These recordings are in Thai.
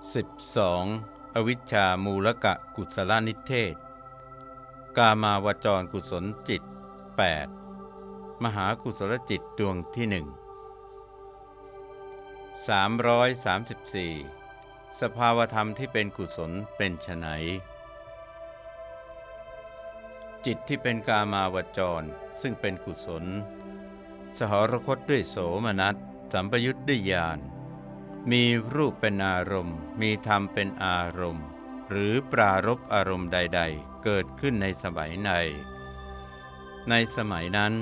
12. อวิชชามูลกะกุศลนิเทศ กามาวจรกุศลจิต 8. มหากุศลจิตดวงที่หนึ่ง334 สภาวธรรมที่เป็นกุศลเป็นไฉนจิตที่เป็นกามาวจร ซึ่งเป็นกุศล สหรคตด้วยโสมนัสสัมปยุทธ์ด้วยญาณ มีรูปเป็นอารมณ์ มีธรรมเป็นอารมณ์ หรือปรารบอารมณ์ใด ๆ เกิดขึ้นในสมัยใน ในสมัยนั้น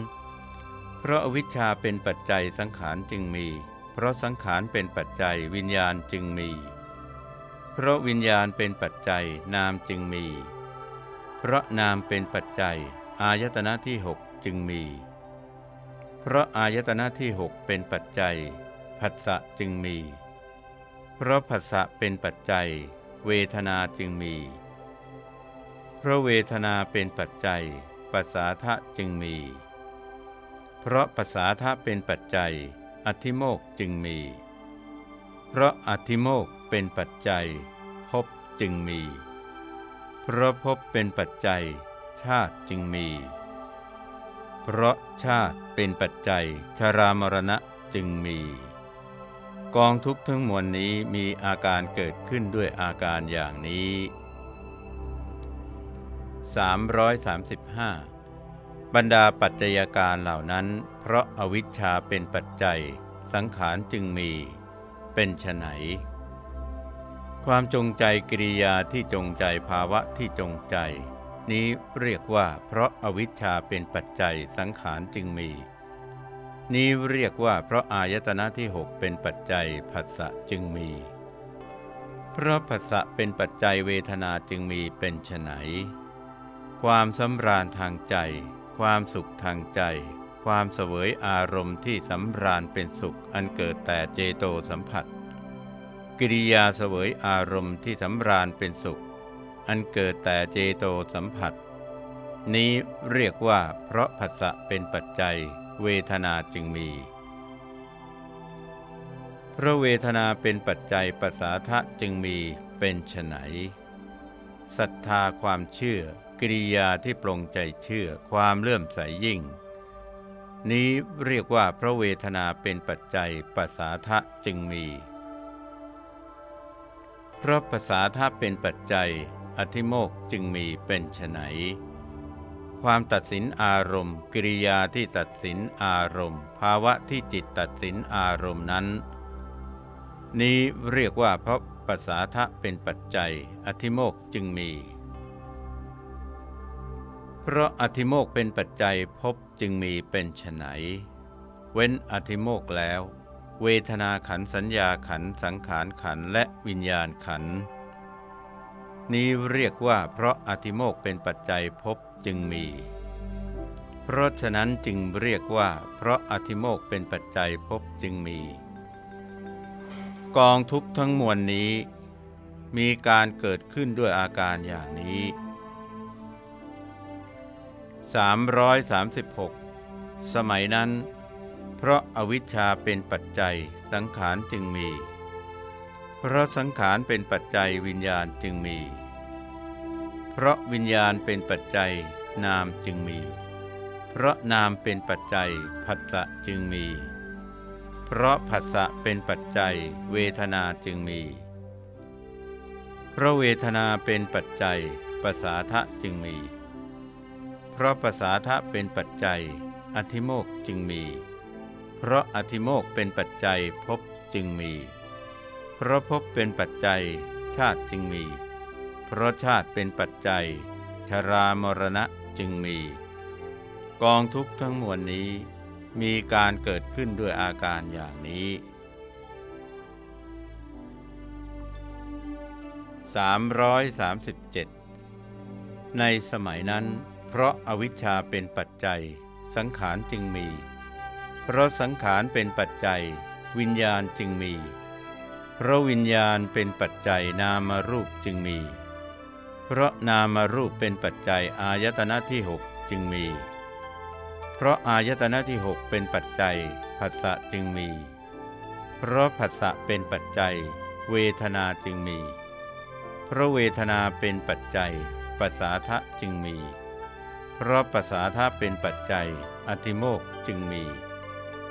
เพราะอวิชชาเป็นปัจจัยสังขารจึงมี เพราะสังขารเป็นปัจจัยวิญญาณจึงมี เพราะวิญญาณเป็นปัจจัยนามจึงมี เพราะนามเป็นปัจจัย อายตนะที่หกจึงมี เพราะอายตนะที่หกเป็นปัจจัยผัสสะจึงมี เพราะภาษะเป็นปัจจัย เวทนาจึงมี เพราะเวทนาเป็นปัจจัยภาษาทะจึงมี เพราะภาษาทะเป็นปัจจัย อธิโมกจึงมี เพราะอธิโมกเป็นปัจจัยภพจึงมี เพราะภพเป็นปัจจัย ชาติจึงมี เพราะชาติเป็นปัจจัยชรามรณะจึงมี กองทุกข์ทั้งมวลนี้มีอาการเกิดขึ้นด้วยอาการอย่างนี้ 335 บรรดาปัจจัยการเหล่านั้น เพราะอาวิชชาเป็นปัจจัย สังขารจึงมี เป็นไฉนความจงใจกิริยาที่จงใจภาวะที่จงใจ นี้เรียกว่า เพราะอาวิชชาเป็นปัจจัยสังขารจึงมี นี้เรียกว่าเพราะอายตนะที่หกเป็นปัจจัยผัสสะจึงมี เพราะผัสสะเป็นปัจจัยเวทนาจึงมีเป็นไฉนความสำราญทางใจ ความสุขทางใจ ความเสวยอารมณ์ที่สำราญเป็นสุขอันเกิดแต่เจโตสัมผัส กิริยาเสวยอารมณ์ที่สำราญเป็นสุข อันเกิดแต่เจโตสัมผัส นี้เรียกว่าเพราะผัสสะเป็นปัจจัย เวทนาจึงมีเพราะเวทนาเป็นปัจจัยปัสสาทะจึงมีเป็นไฉนศรัทธาความเชื่อ กิริยาที่ปรงใจเชื่อความเลื่อมใสยยิ่ง นี้เรียกว่าพระเวทนาเป็นปัจจัยปัสสาทะจึงมีเพราะภาษาทะเป็นปัจจัย อธิโมกจึงมีเป็นไฉน ความตัดสินอารมณ์ กิริยาที่ตัดสินอารมณ์ ภาวะที่จิตตัดสินอารมณ์นั้น นี้เรียกว่าเพราะภาษาทะเป็นปัจจัย อธิโมกจึงมี เพราะอธิโมกเป็นปัจจัยพบจึงมีเป็นไฉนเว้นอธิโมกแล้ว เวทนาขันสัญญาขันสังขารขันและวิญญาณขันนี้เรียกว่าเพราะอธิโมกเป็นปัจจัยพบ จึงมี เพราะฉะนั้นจึงเรียกว่า เพราะอธิโมกเป็นปัจจัยพบจึงมี กองทุกทั้งมวลนี้ มีการเกิดขึ้นด้วยอาการอย่างนี้ 336 สมัยนั้น เพราะอาวิชชาเป็นปัจจัยสังขารจึงมี เพราะสังขารเป็นปัจจัยวิญญาณจึงมี เพราะวิญญาณเป็นปัจจัยนามจึงมี เพราะนามเป็นปัจจัยผัสสะจึงมี เพราะผัสสะเป็นปัจจัยเวทนาจึงมี เพราะเวทนาเป็นปัจจัยภาษาทะจึงมี เพราะภาษาทะเป็นปัจจัย อธิโมกจึงมี เพราะอธิโมกเป็นปัจจัยภพจึงมี เพราะภพเป็นปัจจัยชาติจึงมี เพราะชาติเป็นปัจจัย ชรามรณะจึงมี กองทุกทั้งมวลนี้ มีการเกิดขึ้นด้วยอาการอย่างนี้ 337 ในสมัยนั้น เพราะอาวิชชาเป็นปัจจัย สังขารจึงมี เพราะสังขารเป็นปัจจัย วิญญาณจึงมี เพราะวิญญาณเป็นปัจจัยนามรูปจึงมี เพราะนามารูปเป็นปัจจัยอายตนะที่หกจึงมี เพราะอายตนะที่หกเป็นปัจจัยผัสสะจึงมี เพราะผัสสะเป็นปัจจัย เวทนาจึงมี เพราะเวทนาเป็นปัจจัยภาษาทะจึงมี เพราะภาษาทะเป็นปัจจัย อธิโมกจึงมี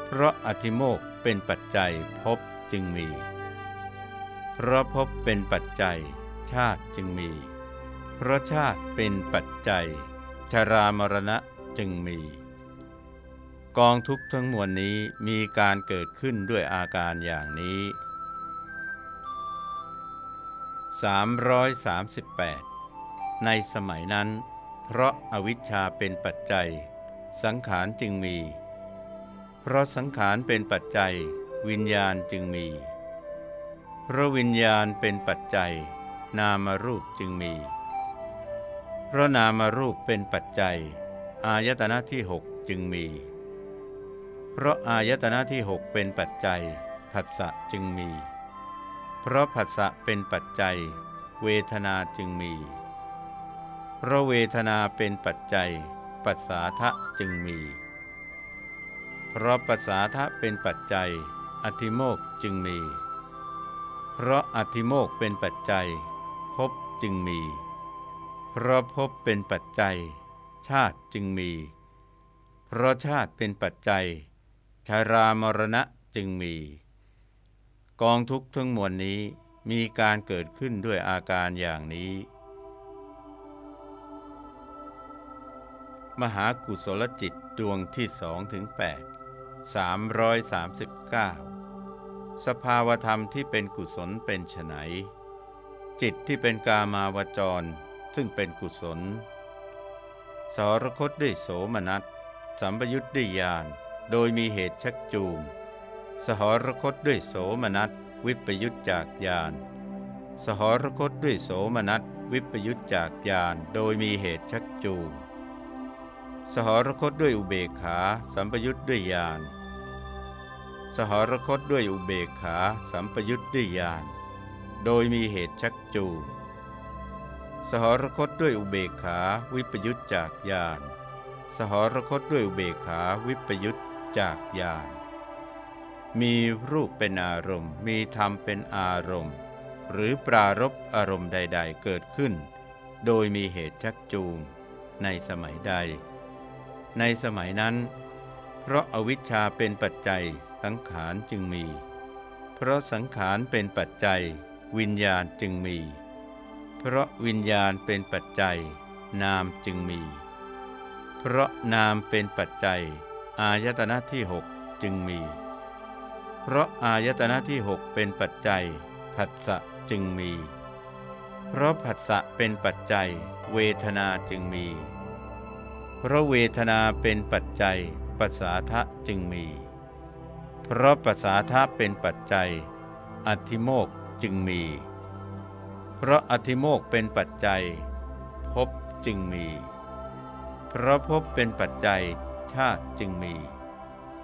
เพราะอธิโมกเป็นปัจจัยภพจึงมี เพราะภพเป็นปัจจัย ชาติจึงมี เพราะชาติเป็นปัจจัย ชรามรณะจึงมี กองทุกข์ทั้งมวลนี้มีการเกิดขึ้นด้วยอาการอย่างนี้ 338 ในสมัยนั้น เพราะอาวิชชาเป็นปัจจัย สังขารจึงมี เพราะสังขารเป็นปัจจัย วิญญาณจึงมี เพราะวิญญาณเป็นปัจจัย นามรูปจึงมี เพราะนามรูปเป็นปัจจัย อายตนะที่หกจึงมี เพราะอายตนะที่หกเป็นปัจจัยผัสสะจึงมี เพราะผัสสะเป็นปัจจัย เวทนาจึงมี เพราะเวทนาเป็นปัจจัย ปัสสาทะจึงมี เพราะปัสสาทะเป็นปัจจัย อธิโมกจึงมี เพราะอธิโมกเป็นปัจจัยภพจึงมี เพราะภพเป็นปัจจัย ชาติจึงมี เพราะชาติเป็นปัจจัย ชารามรณะจึงมี กองทุกข์ทั้งมวลนี้มีการเกิดขึ้นด้วยอาการอย่างนี้ มหากุศลจิตดวงที่สองถึงแปดสามร้อยสามสิบเก้าสภาวธรรมที่เป็นกุศลเป็นไฉนจิตที่เป็นกามาวจร ซึ่งเป็นกุศลสรคตด้วยโสมนัส สัมปยุทธ์ด้วยญาณโดยมีเหตุชักจูง สหรคตด้วยโสมนัส วิปยุทธจากญาณสหรคตด้วยโสมนัส วิปยุทธจากญาณโดยมีเหตุชักจูง สหรคตด้วยอุเบกขา สัมปยุทธ์ด้วยญาณสหรคตด้วยอุเบกขา สัมปยุทธ์ด้วยญาณโดยมีเหตุชักจูง สหรคตด้วยอุเบกขาวิปยุตจากญาณสหรคตด้วยอุเบกขาวิปยุตจากญาณมีรูปเป็นอารมณ์ มีธรรมเป็นอารมณ์ หรือปรารบอารมณ์ใด ๆ เกิดขึ้น โดยมีเหตุชักจูง ในสมัยใด ในสมัยนั้น เพราะอาวิชชาเป็นปัจจัยสังขารจึงมี เพราะสังขารเป็นปัจจัย วิญญาณจึงมี เพราะวิญญาณเป็นปัจจัย นามจึงมี เพราะนามเป็นปัจจัย อายตนะที่หกจึงมี เพราะอายตนะที่หกเป็นปัจจัย ผัสสะจึงมี เพราะผัสสะเป็นปัจจัย เวทนาจึงมี เพราะเวทนาเป็นปัจจัยปัสสาทะจึงมี เพราะปัสสาทะเป็นปัจจัยอธิโมกจึงมี เพราะอธิโมกเป็นปัจจัยภพจึงมี เพราะภพเป็นปัจจัยชาติจึงมี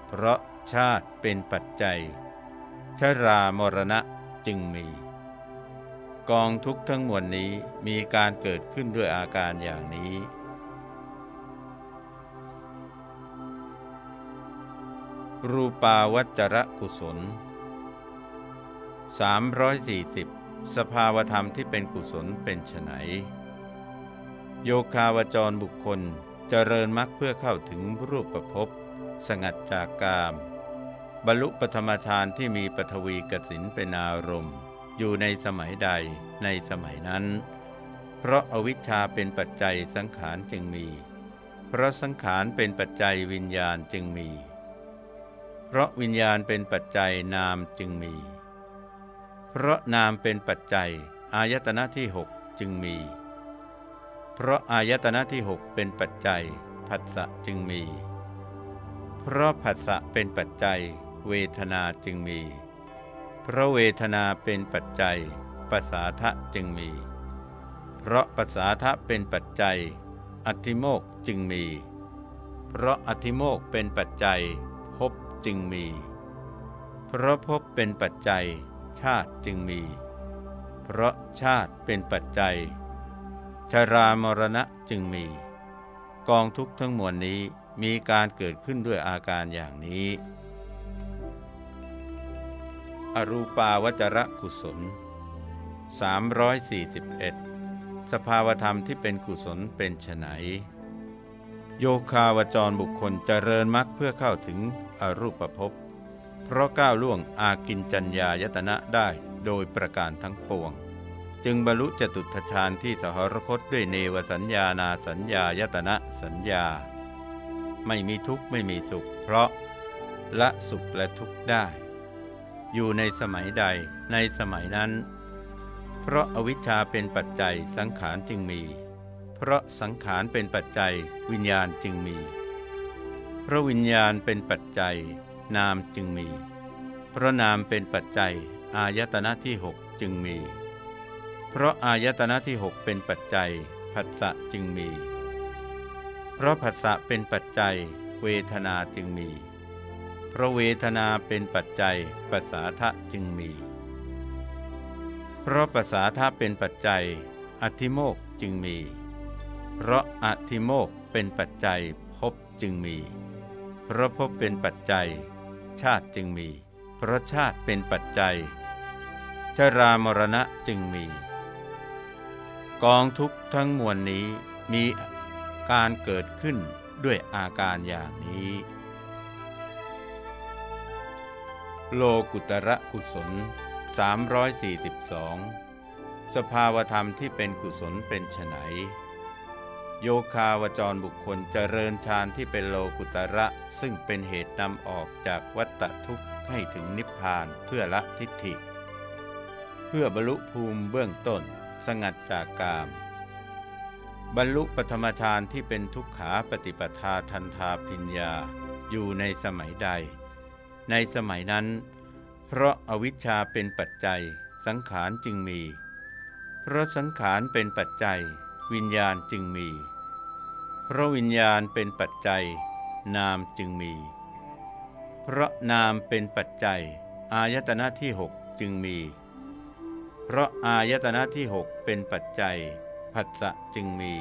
เพราะชาติเป็นปัจจัย ชรามรณะจึงมี กองทุกทั้งมวลนี้มีการเกิดขึ้นด้วยอาการอย่างนี้ รูปาวัจระกุศล340 สภาวธรรมที่เป็นกุศลเป็นไฉนโยคาวจรบุคคลเจริญมรรคเพื่อเข้าถึงรูปประพบสงัดจากกาม บรรลุปธรรมฌานที่มีปฐวีกสินเป็นอารมณ์ อยู่ในสมัยใดในสมัยนั้น เพราะอาวิชชาเป็นปัจจัยสังขารจึงมี เพราะสังขารเป็นปัจจัยวิญญาณจึงมี เพราะวิญญาณเป็นปัจจัยนามจึงมี เพราะนามเป็นปัจจัย อายตนะที่หกจึงมี เพราะอายตนะที่หกเป็นปัจจัยผัสสะจึงมี เพราะผัสสะเป็นปัจจัย เวทนาจึงมี เพราะเวทนาเป็นปัจจัยปัสสาทะจึงมี เพราะปัสสาทะเป็นปัจจัย อธิโมกจึงมี เพราะอธิโมกเป็นปัจจัยภพจึงมี เพราะภพเป็นปัจจัย ชาติจึงมี เพราะชาติเป็นปัจจัย ชรามรณะจึงมี กองทุกข์ทั้งมวลนี้มีการเกิดขึ้นด้วยอาการอย่างนี้ อรูปาวจรกุศล 341 สภาวธรรมที่เป็นกุศลเป็นไฉนโยคาวจรบุคคลเจริญมรรคเพื่อเข้าถึงอรูปภพ เพราะก้าวล่วงอากินจัญญายตนะได้โดยประการทั้งปวง จึงบรรลุจตุทชาญที่สหรคตด้วยเนวสัญญานาสัญญายตนะสัญญา ไม่มีทุกข์ไม่มีสุข เพราะละสุขและทุกข์ได้ อยู่ในสมัยใดในสมัยนั้น เพราะอวิชชาเป็นปัจจัยสังขารจึงมี เพราะสังขารเป็นปัจจัยวิญญาณจึงมี เพราะวิญญาณเป็นปัจจัย นามจึงมี เพราะนามเป็นปัจจัย อายตนะที่หกจึงมี เพราะอายตนะที่หกเป็นปัจจัยผัสสะจึงมี เพราะผัสสะเป็นปัจจัย เวทนาจึงมี เพราะเวทนาเป็นปัจจัยปัสสาทะจึงมี เพราะปัสสาทะเป็นปัจจัย อธิโมกจึงมี เพราะอธิโมกเป็นปัจจัยภพจึงมี เพราะภพเป็นปัจจัย ชาติจึงมี เพราะชาติเป็นปัจจัย ชรามรณะจึงมี กองทุกทั้งมวลนี้มีการเกิดขึ้นด้วยอาการอย่างนี้ โลกุตระกุศล 342 สภาวธรรมที่เป็นกุศลเป็นไฉน โยคาวจรบุคคลเจริญฌานที่เป็นโลกุตระ ซึ่งเป็นเหตุนำออกจากวัฏทุกข์ให้ถึงนิพพานเพื่อละทิฏฐิ เพื่อบรรลุภูมิเบื้องต้น สงัดจากกาม บรรลุปฐมฌานที่เป็นทุกขาปฏิปทาทันทาพิญญาอยู่ในสมัยใด ในสมัยนั้น เพราะอาวิชชาเป็นปัจจัย สังขารจึงมี เพราะสังขารเป็นปัจจัย วิญญาณจึงมี พราะวิญญาณเป็นปัจจัย นามจึงมี เพราะนามเป็นปัจจัย อายตนะที่หกจึงมี เพราะอายตนะที่หกเป็นปัจจัยผัสสะจึงมี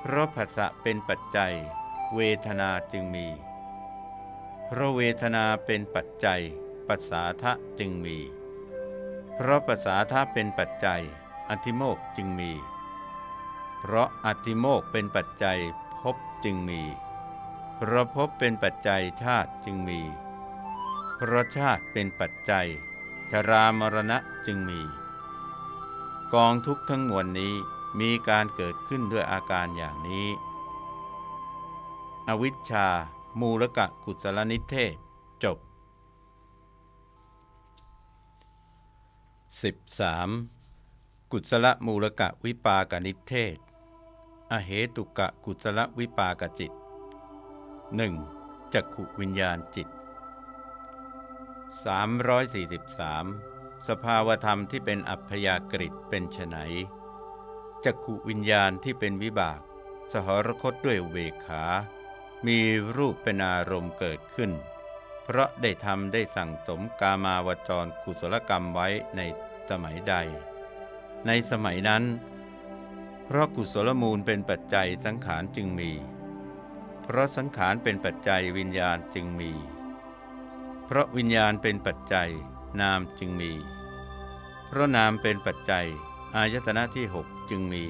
เพราะผัสสะเป็นปัจจัย เวทนาจึงมี เพราะเวทนาเป็นปัจจัยปัสสาทะจึงมี เพราะปัสสาทะเป็นปัจจัย อธิโมกจึงมี เพราะอธิโมกเป็นปัจจัยภพจึงมี เพราะภพเป็นปัจจัยชาติจึงมี เพราะชาติเป็นปัจจัย ชรามรณะจึงมี กองทุกทั้งมวลนี้มีการเกิดขึ้นด้วยอาการอย่างนี้ อวิชชา มูลกะกุศลนิเทศ จบ 13. กุศลมูลกะวิปากนิเทศ อเหตุกะกุศลวิปากจิต 1. จักขุวิญญาณจิต 343 สภาวธรรมที่เป็นอัพยากฤิเป็นไฉนจักขุวิญญาณที่เป็นวิบาก สหรคตด้วยเวขา มีรูปเป็นอารมณ์เกิดขึ้น เพราะได้ทำได้สั่งสมกามาวจรกุศลกรรมไว้ในสมัยใด ในสมัยนั้น เพราะกุศลมูลเป็นปัจจัยสังขารจึงมี เพราะสังขารเป็นปัจจัยวิญญาณจึงมี เพราะวิญญาณเป็นปัจจัยนามจึงมี เพราะนามเป็นปัจจัยอายตนะที่หกจึงมี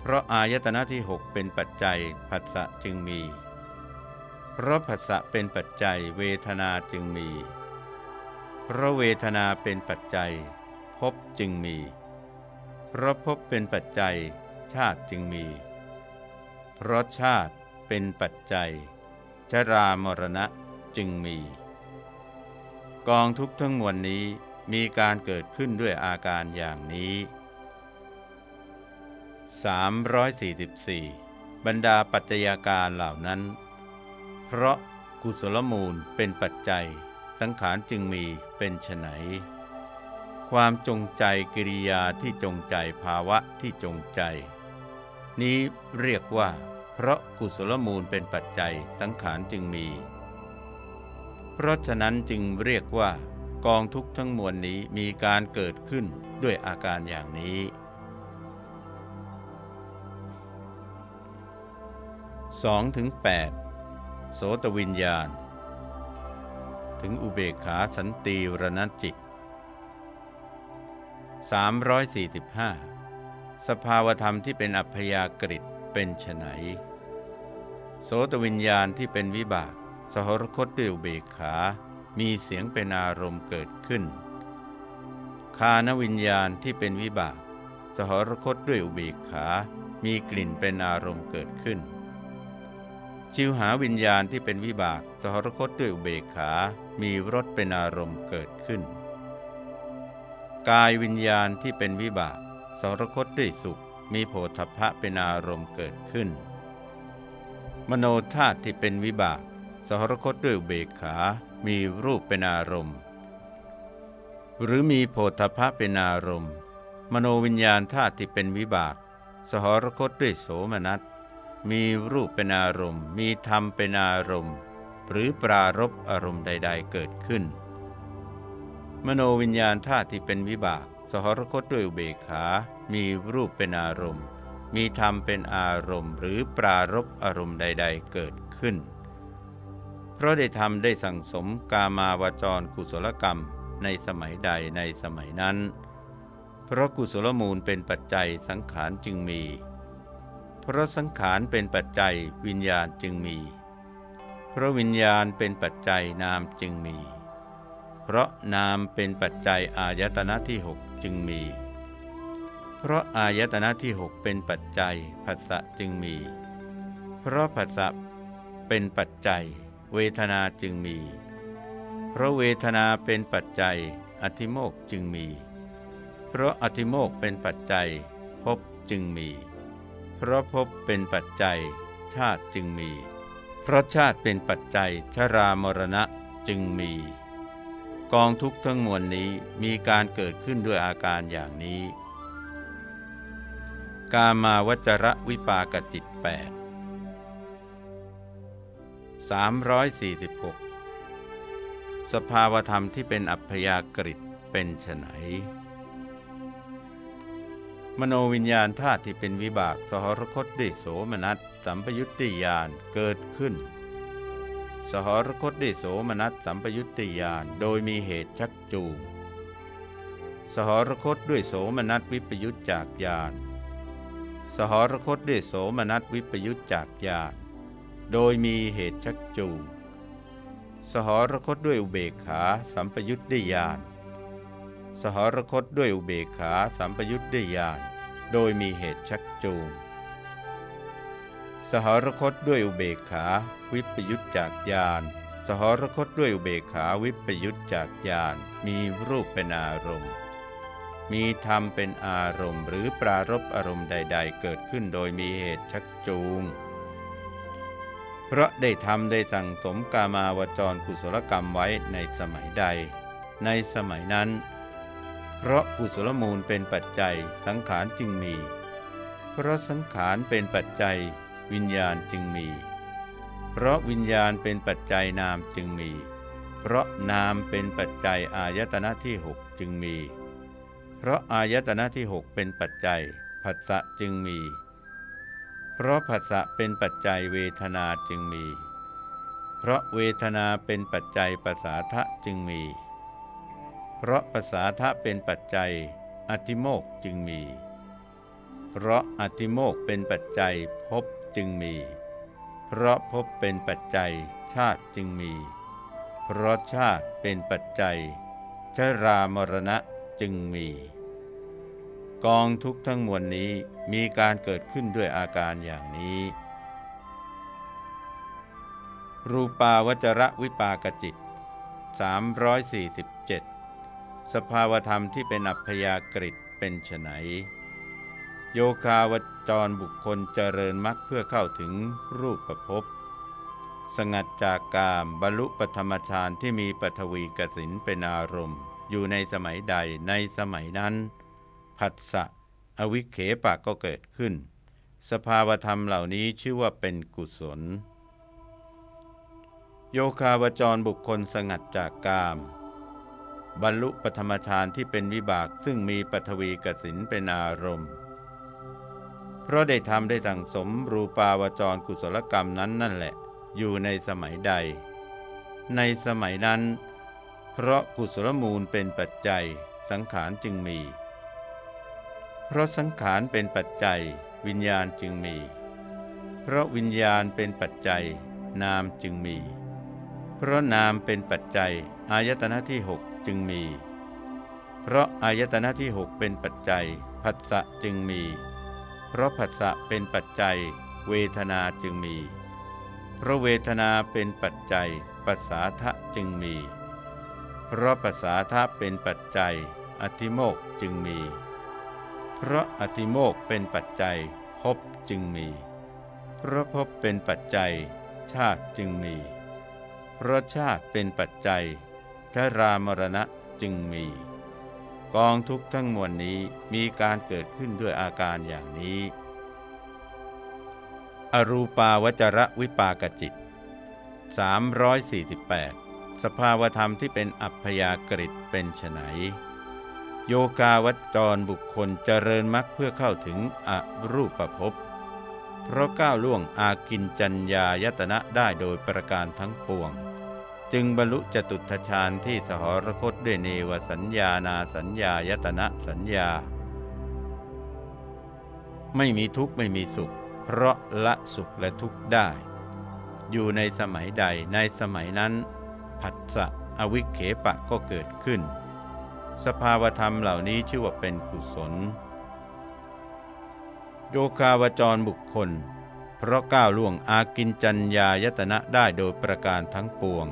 เพราะอายตนะที่หกเป็นปัจจัยผัสสะจึงมี เพราะผัสสะเป็นปัจจัยเวทนาจึงมี เพราะเวทนาเป็นปัจจัยภพจึงมี เพราะภพเป็นปัจจัย ชาติจึงมี เพราะชาติเป็นปัจจัย ชรามรณะจึงมี กองทุกทั้งมวลนี้มีการเกิดขึ้นด้วยอาการอย่างนี้ 344 บรรดาปัจจัยการเหล่านั้น เพราะกุศลมูลเป็นปัจจัย สังขารจึงมีเป็นไฉน ความจงใจกิริยาที่จงใจภาวะที่จงใจ นี้เรียกว่า เพราะกุศลมูลเป็นปัจจัยสังขารจึงมี เพราะฉะนั้นจึงเรียกว่า กองทุกข์ทั้งมวลนี้มีการเกิดขึ้นด้วยอาการอย่างนี้สองถึงแปดโสตวิญญาณ ถึงอุเบกขาสันติรณจิต 345 สภาวธรรมที่เป็นอัพยากฤิเป็นไฉนโสตวิญญาณที่เป็นวิบาก สหรคตด้วยอุเบกขา มีเสียงเป็นอารมณ์เกิดขึ้น คานวิญญาณที่เป็นวิบาก สหรคตด้วยอุเบกขา มีกลิ่นเป็นอารมณ์เกิดขึ้น ชิวหาวิญญาณที่เป็นวิบาก สหรคตด้วยอุเบกขา มีรสเป็นอารมณ์เกิดขึ้น กายวิญญาณที่เป็นวิบากสหรคตด้วยสุขมีโผฏฐัพะเป็นอารมณ์เกิดขึ้น มโนธาตุที่เป็นวิบากสหรคตด้วยเบกขา มีรูปเป็นอารมณ์ หรือมีโพธพะเป็นอารมณ์ มโนวิญญาณธาตุที่เป็นวิบาก สหรคตด้วยโสมนัส มีรูปเป็นอารมณ์ มีธรรมเป็นอารมณ์ หรือปรารบอารมณ์ใด ๆ เกิดขึ้น มโนวิญญาณธาตุที่เป็นวิบาก สหรคตด้วยอุเบกขา มีรูปเป็นอารมณ์ มีธรรมเป็นอารมณ์ หรือปรารบอารมณ์ใด ๆ เกิดขึ้น เพราะได้ทำได้สั่งสมกามาวจรกุศลกรรมในสมัยใดในสมัยนั้น เพราะกุศลมูลเป็นปัจจัยสังขารจึงมี เพราะสังขารเป็นปัจจัยวิญญาณจึงมี เพราะวิญญาณเป็นปัจจัยนามจึงมี เพราะนามเป็นปัจจัยอายตนะที่หกจึงมี เพราะอายตนะที่หกเป็นปัจจัยผัสสะจึงมี เพราะผัสสะเป็นปัจจัย เวทนาจึงมี เพราะเวทนาเป็นปัจจัย อธิโมกจึงมี เพราะอธิโมกเป็นปัจจัยภพจึงมี เพราะภพเป็นปัจจัย ชาติจึงมี เพราะชาติเป็นปัจจัยชรามรณะจึงมี กองทุกข์ทั้งมวลนี้มีการเกิดขึ้นด้วยอาการอย่างนี้ กามาวจระวิปากจิต8 346สภาวธรรมที่เป็นอัพยากฤิเป็นไฉนมโนวิญญาณธาตุที่เป็นวิบากสหรคตด้วยโสมนัสสัมปยุตติยานเกิดขึ้น สหรคตด้วยโสมนัสสัมปยุตติยานโดยมีเหตุชักจูง สหรคตด้วยโสมนัสวิปยุตจากยานสหรคตด้วยโสมนัสวิปยุตจากญาณโดยมีเหตุชักจูง สหรคตด้วยอุเบกขาสัมปยุตด้ยญาณสหรคตด้วยอุเบกขาสัมปยุตด้ยญาณโดยมีเหตุชักจูง สหรคตด้วยอุเบกขา วิปยุตจากญาณสหรคตด้วยอุเบกขาวิปยุตจากญาณมีรูปเป็นอารมณ์ มีธรรมเป็นอารมณ์ หรือปรารบอารมณ์ใด ๆ เกิดขึ้นโดยมีเหตุชักจูง เพราะได้ทำได้สั่งสมกามาวจรกุศลกรรมไว้ในสมัยใด ในสมัยนั้น เพราะกุศลมูลเป็นปัจจัยสังขารจึงมี เพราะสังขารเป็นปัจจัย วิญญาณจึงมี เพราะวิญญาณเป็นปัจจัยนามจึงมี เพราะนามเป็นปัจจัยอายตนะที่หกจึงมี เพราะอายตนะที่หกเป็นปัจจัยผัสสะจึงมี เพราะผัสสะเป็นปัจจัยเวทนาจึงมี เพราะเวทนาเป็นปัจจัยภาษาทะจึงมี เพราะภาษาทะเป็นปัจจัยอธิโมกจึงมี เพราะอธิโมกเป็นปัจจัยภพ จึงมี เพราะภพเป็นปัจจัยชาติจึงมี เพราะชาติเป็นปัจจัย ชรามรณะจึงมี กองทุกทั้งมวลนี้มีการเกิดขึ้นด้วยอาการอย่างนี้ รูปาวจระวิปากจิต 347 สภาวธรรมที่เป็นอัพยากฤิตเป็นไฉน โยคาวจรบุคคลเจริญมรรคเพื่อเข้าถึงรูปประพบสงัดจากกามบรรลุปธรรมฌานที่มีปฐวีกสินเป็นอารมณ์ อยู่ในสมัยใดในสมัยนั้น ผัสสะอวิเคปะก็เกิดขึ้น สภาวธรรมเหล่านี้ชื่อว่าเป็นกุศล โยคาวจรบุคคลสงัดจากกาม บรรลุปธรรมฌานที่เป็นวิบากซึ่งมีปฐวีกสินเป็นอารมณ์ เพราะได้ทำได้สั่งสมรูปาวจรกุศลกรรมนั้นนั่นแหละ อยู่ในสมัยใด ในสมัยนั้น เพราะกุศลมูลเป็นปัจจัย สังขารจึงมี เพราะสังขารเป็นปัจจัย วิญญาณจึงมี เพราะวิญญาณเป็นปัจจัย นามจึงมี เพราะนามเป็นปัจจัย อายตนะที่หกจึงมี เพราะอายตนะที่หกเป็นปัจจัยผัสสะจึงมี ราะผัสสะเป็นปัจจัย เวทนาจึงมี เพราะเวทนาเป็นปัจจัยปัสสาทะจึงมี เพราะปัสสาทะเป็นปัจจัย อธิโมกจึงมี เพราะอธิโมกเป็นปัจจัยภพจึงมี เพราะภพเป็นปัจจัย ชาติจึงมี เพราะชาติเป็นปัจจัยชรามรณะจึงมี กองทุกทั้งมวลนี้มีการเกิดขึ้นด้วยอาการอย่างนี้ อรูปาวจระวิปากจิต 348 สภาวธรรมที่เป็นอัพยากฤิเป็นไฉนโยกาวัจจรบุคคลเจริญมรรคเพื่อเข้าถึงอรูปภพ เพราะก้าวล่วงอากินจัญญายตนะได้โดยประการทั้งปวง จึงบรรลุจตุทชาญที่สหรคตด้วยเนวสัญญานาสัญญายตนะสัญญา ไม่มีทุกข์ไม่มีสุข เพราะละสุขและทุกข์ได้ อยู่ในสมัยใดในสมัยนั้น ผัสสะอวิเคปะก็เกิดขึ้น สภาวธรรมเหล่านี้ชื่อว่าเป็นกุศล โยคาวจรบุคคล เพราะก้าวล่วงอากินจัญญายตนะได้โดยประการทั้งปวง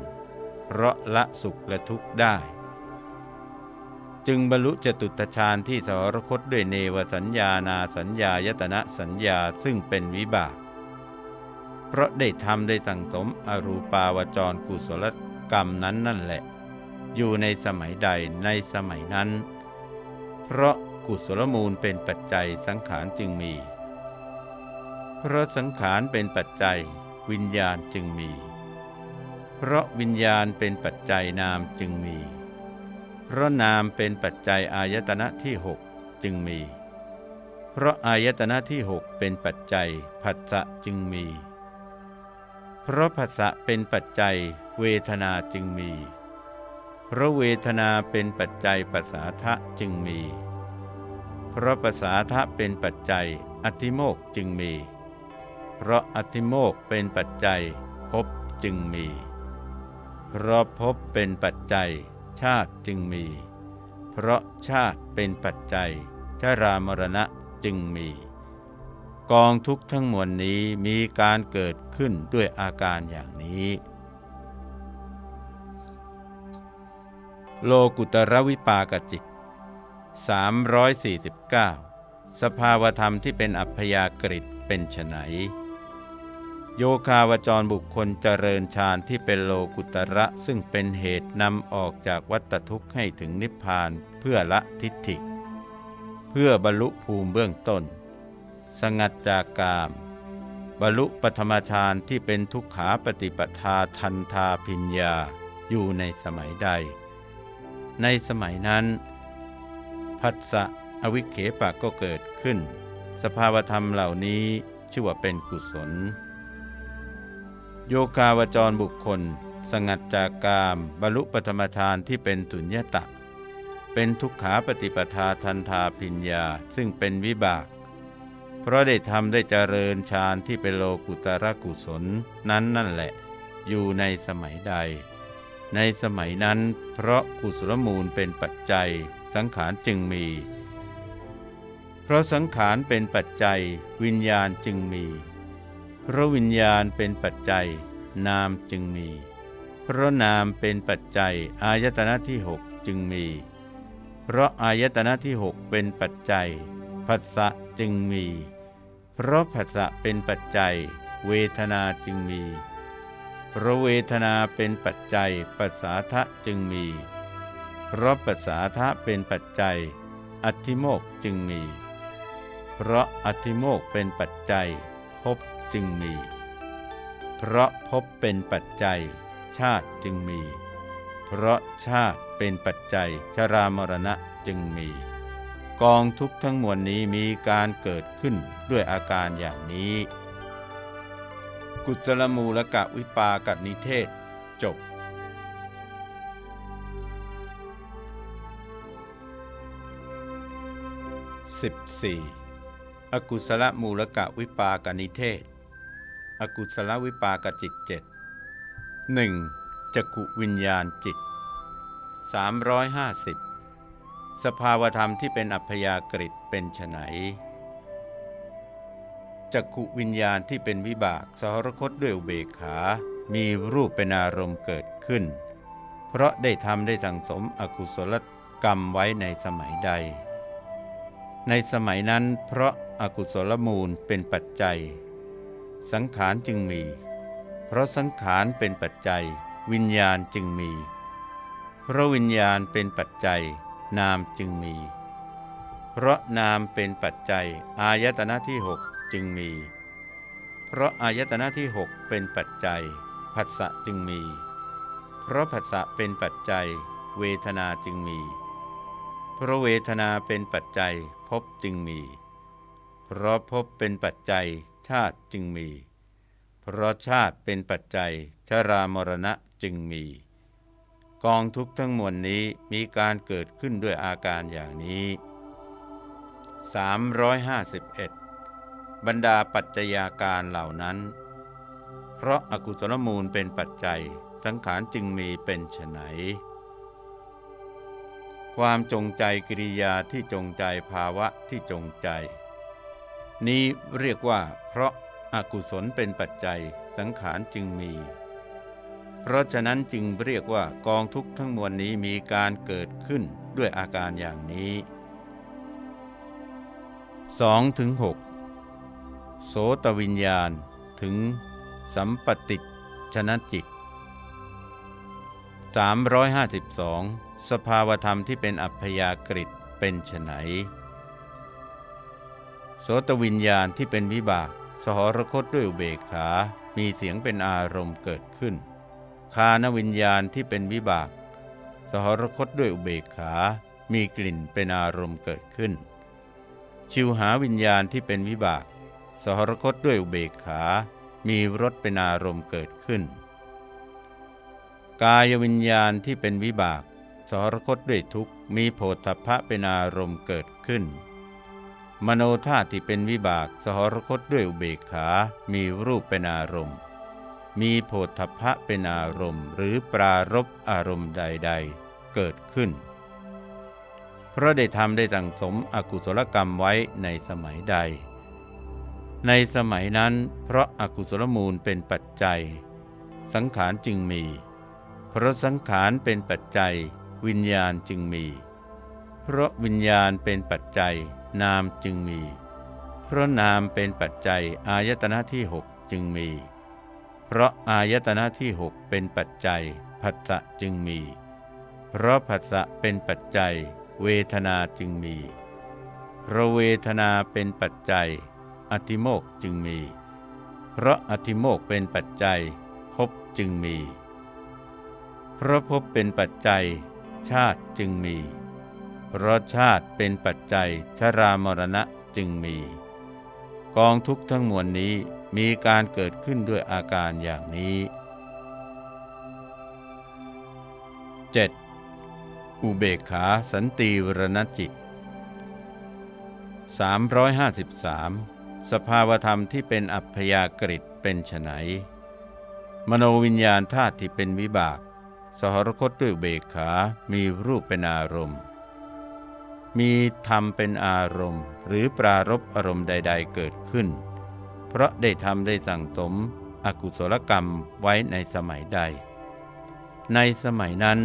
เพราะละสุขและทุกข์ได้ จึงบรรลุจตุตฌานที่สหรคตด้วยเนวสัญญานาสัญญายตนะสัญญาซึ่งเป็นวิบาก เพราะได้ทำได้สั่งสมอรูปาวจรกุศลกรรมนั้นนั่นแหละ อยู่ในสมัยใดในสมัยนั้น เพราะกุศลมูลเป็นปัจจัยสังขารจึงมี เพราะสังขารเป็นปัจจัยวิญญาณจึงมี เพราะวิญญาณเป็นปัจจัยนามจึงมี เพราะนามเป็นปัจจัยอายตนะที่หกจึงมี เพราะอายตนะที่หกเป็นปัจจัยผัสสะจึงมี เพราะผัสสะเป็นปัจจัยเวทนาจึงมี เพราะเวทนาเป็นปัจจัยภาษาทะจึงมี เพราะภาษาทะเป็นปัจจัยอธิโมกจึงมี เพราะอธิโมกเป็นปัจจัยภพจึงมี เพราะภพเป็นปัจจัย ชาติจึงมี เพราะชาติเป็นปัจจัยชรามรณะจึงมี กองทุกทั้งมวลนี้มีการเกิดขึ้นด้วยอาการอย่างนี้ โลกุตรวิปากจิต349 สภาวธรรมที่เป็นอัพยากฤิตเป็นไฉน โยคาวจรบุคคลเจริญฌานที่เป็นโลกุตระซึ่งเป็นเหตุนำออกจากวัฏทุกข์ให้ถึงนิพพานเพื่อละทิฏฐิ เพื่อบรรลุภูมิเบื้องต้น สงัดจากกาม บรรลุปฐมฌานที่เป็นทุกขาปฏิปทาทันทาพิญญาอยู่ในสมัยใด ในสมัยนั้น พัสสะอวิเคปะก็เกิดขึ้น สภาวธรรมเหล่านี้ชื่อว่าเป็นกุศล โยคาวจรบุคคล สงัดจากกามบรรลุปธรรมฌานที่เป็นสุญญตะ เป็นทุกขาปฏิปทาทันทาพิญญาซึ่งเป็นวิบาก เพราะได้ทำได้เจริญฌานที่เป็นโลกุตระกุศลนั้นนั่นแหละ อยู่ในสมัยใด ในสมัยนั้น เพราะกุศลมูลเป็นปัจจัย สังขารจึงมี เพราะสังขารเป็นปัจจัย วิญญาณจึงมี พราะวิญญาณเป็นปัจจัย นามจึงมี เพราะนามเป็นปัจจัยอายตนะที่หกจึงมี เพราะอายตนะที่หกเป็นปัจจัยผัสสะจึงมี เพราะผัสสะเป็นปัจจัย เวทนาจึงมี เพราะเวทนาเป็นปัจจัยปัสสาทะจึงมี เพราะปัสสาทะเป็นปัจจัยอธิโมกจึงมี เพราะอธิโมกเป็นปัจจัยภพ จึงมี เพราะภพเป็นปัจจัย ชาติจึงมี เพราะชาติเป็นปัจจัยชรามรณะจึงมี กองทุกทั้งมวลนี้มีการเกิดขึ้นด้วยอาการอย่างนี้ กุศลมูลกะวิปากนิเทศ จบ 14. อกุศลมูลกะวิปากนิเทศ อกุศลวิปากจิตเจ็ดหนึ่งจักุวิญญาณจิต 350 สภาวธรรมที่เป็นอัพยากฤิเป็นไฉนจักุวิญญาณที่เป็นวิบากสหรคตด้วยอุเบกขา มีรูปเป็นอารมณ์เกิดขึ้น เพราะได้ทำได้สั่งสมอกุศลกรรมไว้ในสมัยใด ในสมัยนั้นเพราะอากุศลมูลเป็นปัจจัย สังขารจึงมี เพราะสังขารเป็นปัจจัย วิญญาณจึงมี เพราะวิญญาณเป็นปัจจัย นามจึงมี เพราะนามเป็นปัจจัย อายตนะที่หกจึงมี เพราะอายตนะที่หกเป็นปัจจัยผัสสะจึงมี เพราะผัสสะเป็นปัจจัย เวทนาจึงมี เพราะเวทนาเป็นปัจจัยภพจึงมี เพราะภพเป็นปัจจัยชาติจึงมี เพราะชาติเป็นปัจจัยชรามรณะจึงมี กองทุกทั้งมวลนี้มีการเกิดขึ้นด้วยอาการอย่างนี้ 351 บรรดาปัจจัยาการเหล่านั้น เพราะอากุศลมูลเป็นปัจจัยสังขารจึงมีเป็นไฉนความจงใจกิริยาที่จงใจภาวะที่จงใจ นี้เรียกว่า เพราะอากุศลเป็นปัจจัยสังขารจึงมี เพราะฉะนั้นจึงเรียกว่ากองทุกข์ทั้งมวลนี้มีการเกิดขึ้นด้วยอาการอย่างนี้2ถึง6โสตวิญญาณถึงสัมปติชนะจิต 352 สภาวธรรมที่เป็นอัพยากฤิเป็นไฉน โสตวิญญาณที่เป็นวิบาก สหรคตด้วยอุเบกขา มีเสียงเป็นอารมณ์เกิดขึ้น คานวิญญาณที่เป็นวิบาก สหรคตด้วยอุเบกขา มีกลิ่นเป็นอารมณ์เกิดขึ้น ชิวหาวิญญาณที่เป็นวิบาก สหรคตด้วยอุเบกขา มีรสเป็นอารมณ์เกิดขึ้น กายวิญญาณที่เป็นวิบาก สหรคตด้วยทุกมีโพธพะเป็นอารมณ์เกิดขึ้น มโนธาตุที่เป็นวิบากสหรคตด้วยอุเบกขา มีรูปเป็นอารมณ์ มีโพธพะเป็นอารมณ์ หรือปรารบอารมณ์ใด ๆ เกิดขึ้น เพราะได้ทำได้สั่งสมอกุศลกรรมไว้ในสมัยใด ในสมัยนั้น เพราะอากุศลมูลเป็นปัจจัย สังขารจึงมี เพราะสังขารเป็นปัจจัย วิญญาณจึงมี เพราะวิญญาณเป็นปัจจัย นามจึงมี เพราะนามเป็นปัจจัยอายตนะที่หกจึงมี เพราะอายตนะที่หกเป็นปัจจัยผัสสะจึงมี เพราะผัสสะเป็นปัจจัย เวทนาจึงมี เพราะเวทนาเป็นปัจจัย อธิโมกจึงมี เพราะอธิโมกเป็นปัจจัยภพจึงมี เพราะภพเป็นปัจจัย ชาติจึงมี เพราะชาติเป็นปัจจัยชรามรณะจึงมี กองทุกทั้งมวลนี้มีการเกิดขึ้นด้วยอาการอย่างนี้ 7. อุเบกขาสันติวรณจิต 353 สภาวธรรมที่เป็นอัพยากฤิตเป็นไฉนมโนวิญญาณธาตุที่เป็นวิบาก สหรคตด้วยเบกขา มีรูปเป็นอารมณ์ มีธรรมเป็นอารมณ์ หรือปรารบอารมณ์ใด ๆ เกิดขึ้น เพราะได้ทำได้สั่งสมอกุศลกรรมไว้ในสมัยใด ในสมัยนั้น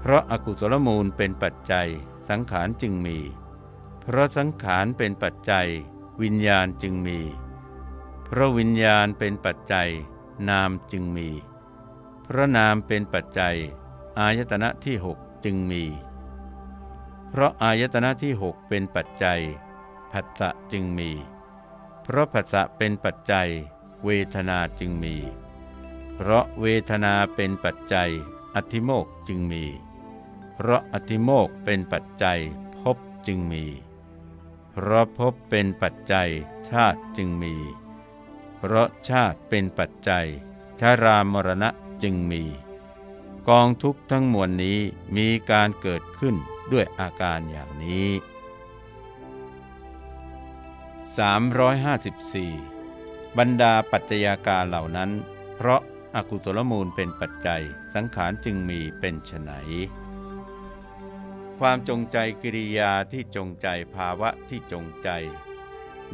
เพราะอากุศลมูลเป็นปัจจัยสังขารจึงมี เพราะสังขารเป็นปัจจัย วิญญาณจึงมี เพราะวิญญาณเป็นปัจจัย นามจึงมี เพราะนามเป็นปัจจัย อายตนะที่หกจึงมี เพราะอายตนะที่หกเป็นปัจจัยผัสสะจึงมี เพราะผัสสะเป็นปัจจัย เวทนาจึงมี เพราะเวทนาเป็นปัจจัย อธิโมกจึงมี เพราะอธิโมกเป็นปัจจัยภพจึงมี เพราะภพเป็นปัจจัย ชาติจึงมี เพราะชาติเป็นปัจจัยชารามรณะจึงมี กองทุกข์ทั้งมวลนี้มีการเกิดขึ้น ด้วยอาการอย่างนี้ 354 บรรดาปัจจัยาการเหล่านั้น เพราะอากุศลมูลเป็นปัจจัยสังขารจึงมีเป็นไฉนความจงใจกิริยาที่จงใจภาวะที่จงใจ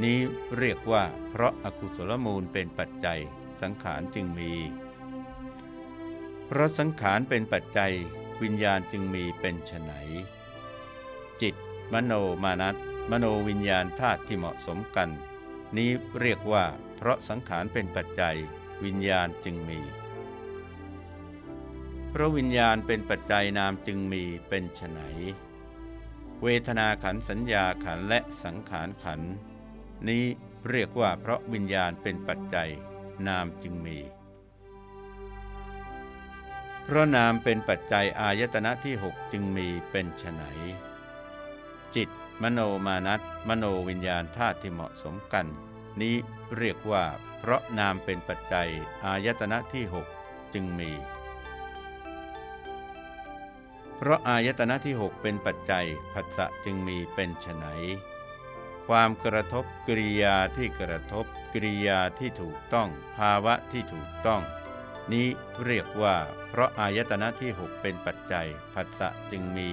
นี้เรียกว่า เพราะอากุศลมูลเป็นปัจจัยสังขารจึงมี เพราะสังขารเป็นปัจจัยวิญญาณจึงมีเป็นไฉน จิต มโนมานัตมโนวิญญาณธาตุที่เหมาะสมกัน นี้เรียกว่า เพราะสังขารเป็นปัจจัย วิญญาณจึงมีเพราะวิญญาณเป็นปัจจัยนามจึงมีเป็นไฉนเวทนาขันสัญญาขันและสังขารขัน นี้เรียกว่าเพราะวิญญาณเป็นปัจจัย นามจึงมี เพราะนามเป็นปัจจัยอายตนะที่หกจึงมีเป็นไฉน จิต มโนมานัตมโนวิญญาณธาตุที่เหมาะสมกัน นี้เรียกว่า เพราะนามเป็นปัจจัยอายตนะที่หกจึงมี เพราะอายตนะที่หกเป็นปัจจัยผัสสะจึงมีเป็นไฉนความกระทบกริยาที่กระทบกริยาที่ถูกต้อง ภาวะที่ถูกต้อง นี้เรียกว่า เพราะอายตนะที่หกเป็นปัจจัยผัสสะจึงมี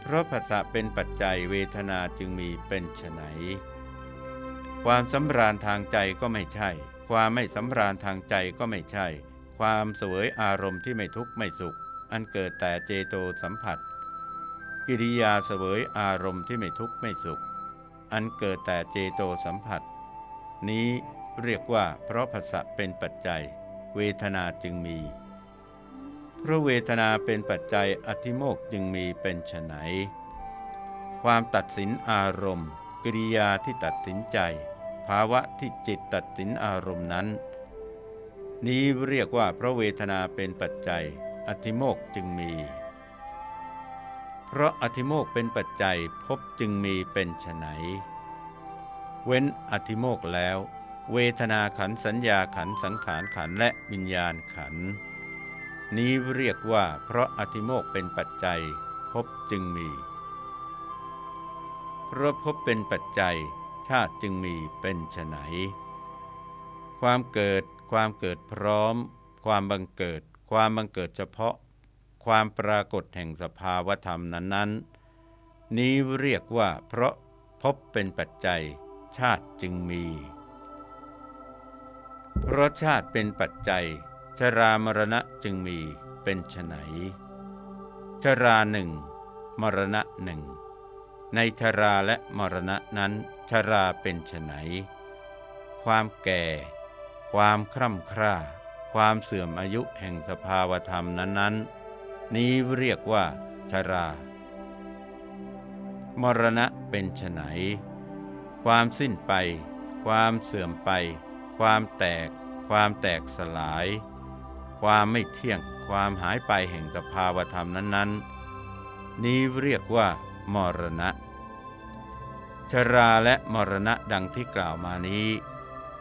เพราะผัสสะเป็นปัจจัยเวทนาจึงมีเป็นไฉนความสำราญทางใจก็ไม่ใช่ ความไม่สำราญทางใจก็ไม่ใช่ ความเสวยอารมณ์ที่ไม่ทุกข์ไม่สุข อันเกิดแต่เจโตสัมผัส กิริยาเสวยอารมณ์ที่ไม่ทุกข์ไม่สุข อันเกิดแต่เจโตสัมผัส นี้เรียกว่าเพราะภาษะเป็นปัจจัย เวทนาจึงมี เพราะเวทนาเป็นปัจจัยอธิโมกจึงมีเป็นไฉนความตัดสินอารมณ์ กิริยาที่ตัดสินใจ ภาวะที่จิตตัดสินอารมณ์นั้น นี้เรียกว่าพระเวทนาเป็นปัจจัย อธิโมกจึงมี เพราะอธิโมกเป็นปัจจัยพบจึงมีเป็นไฉนเว้นอธิโมกแล้ว เวทนาขันสัญญาขันสังขารขันและวิญญาณขัน นี้เรียกว่าเพราะอธิโมกเป็นปัจจัยพบจึงมี เพราะพบเป็นปัจจัยชาติจึงมีเป็นไฉนความเกิด ความเกิดพร้อม ความบังเกิด ความบังเกิดเฉพาะ ความปรากฏแห่งสภาวธรรมนั้น ๆ นี้เรียกว่าเพราะพบเป็นปัจจัยชาติจึงมี เพราะชาติเป็นปัจจัย ชรามรณะจึงมีเป็นไฉนชราหนึ่งมรณะหนึ่งในชราและมรณะนั้นชราเป็นไฉนความแก่ ความคร่ำคร่า ความเสื่อมอายุแห่งสภาวธรรมนั้นๆ นี้เรียกว่าชรา มรณะเป็นไฉนความสิ้นไป ความเสื่อมไป ความแตก ความแตกสลาย ความไม่เที่ยง ความหายไปแห่งสภาวธรรมนั้น ๆ นี้เรียกว่ามรณะ ชราและมรณะดังที่กล่าวมานี้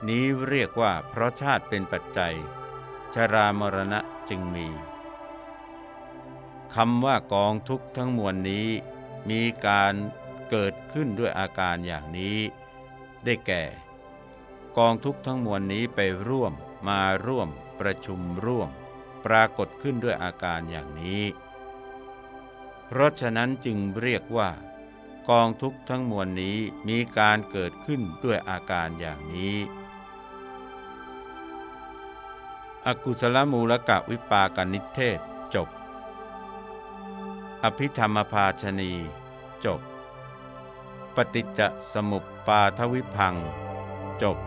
นี้เรียกว่าเพราะชาติเป็นปัจจัย ชรามรณะจึงมีคำว่ากองทุกทั้งมวลนี้ มีการเกิดขึ้นด้วยอาการอย่างนี้ ได้แก่ กองทุกทั้งมวลนี้ไปร่วมมาร่วม ประชุมร่วม ปรากฏขึ้นด้วยอาการอย่างนี้ เพราะฉะนั้นจึงเรียกว่า กองทุกข์ทั้งมวลนี้มีการเกิดขึ้นด้วยอาการอย่างนี้ อกุศลมูลกะวิปากนิเทศจบ อภิธรรมภาชนีจบ ปฏิจจสมุปปาทวิพัง จบ